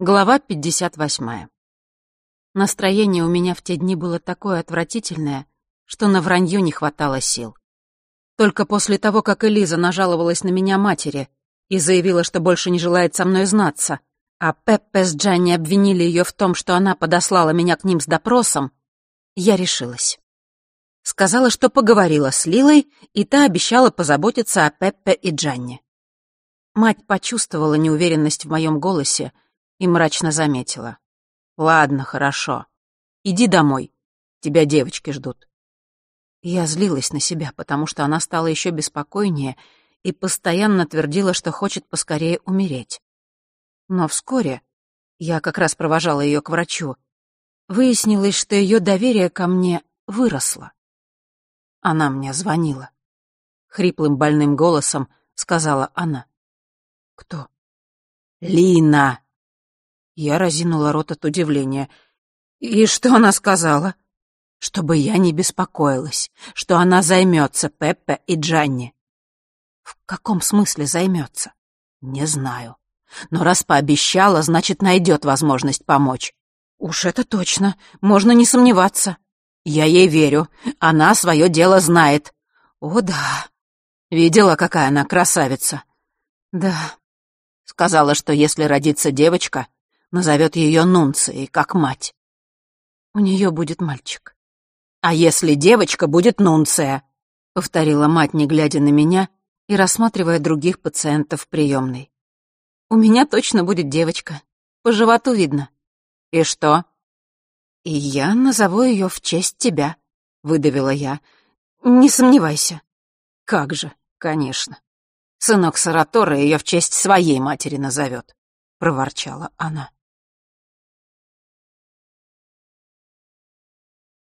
Глава 58. Настроение у меня в те дни было такое отвратительное, что на вранье не хватало сил. Только после того, как Элиза нажаловалась на меня матери и заявила, что больше не желает со мной знаться, а Пеппе с Джанни обвинили ее в том, что она подослала меня к ним с допросом, я решилась. Сказала, что поговорила с Лилой, и та обещала позаботиться о Пеппе и Джанни. Мать почувствовала неуверенность в моем голосе и мрачно заметила. «Ладно, хорошо. Иди домой. Тебя девочки ждут». Я злилась на себя, потому что она стала еще беспокойнее и постоянно твердила, что хочет поскорее умереть. Но вскоре, я как раз провожала ее к врачу, выяснилось, что ее доверие ко мне выросло. Она мне звонила. Хриплым больным голосом сказала она. «Кто?» «Лина!» Я разинула рот от удивления. «И что она сказала?» «Чтобы я не беспокоилась, что она займется Пеппе и Джанни». «В каком смысле займется?» «Не знаю. Но раз пообещала, значит, найдет возможность помочь». «Уж это точно, можно не сомневаться». «Я ей верю, она свое дело знает». «О, да». «Видела, какая она красавица?» «Да, Сказала, что если родится девочка, назовет ее Нунцией, как мать. У нее будет мальчик. А если девочка, будет Нунция, повторила мать, не глядя на меня и рассматривая других пациентов в приемной. У меня точно будет девочка. По животу видно. И что? И я назову ее в честь тебя, выдавила я. Не сомневайся. Как же, конечно. Сынок Саратора ее в честь своей матери назовет, — проворчала она.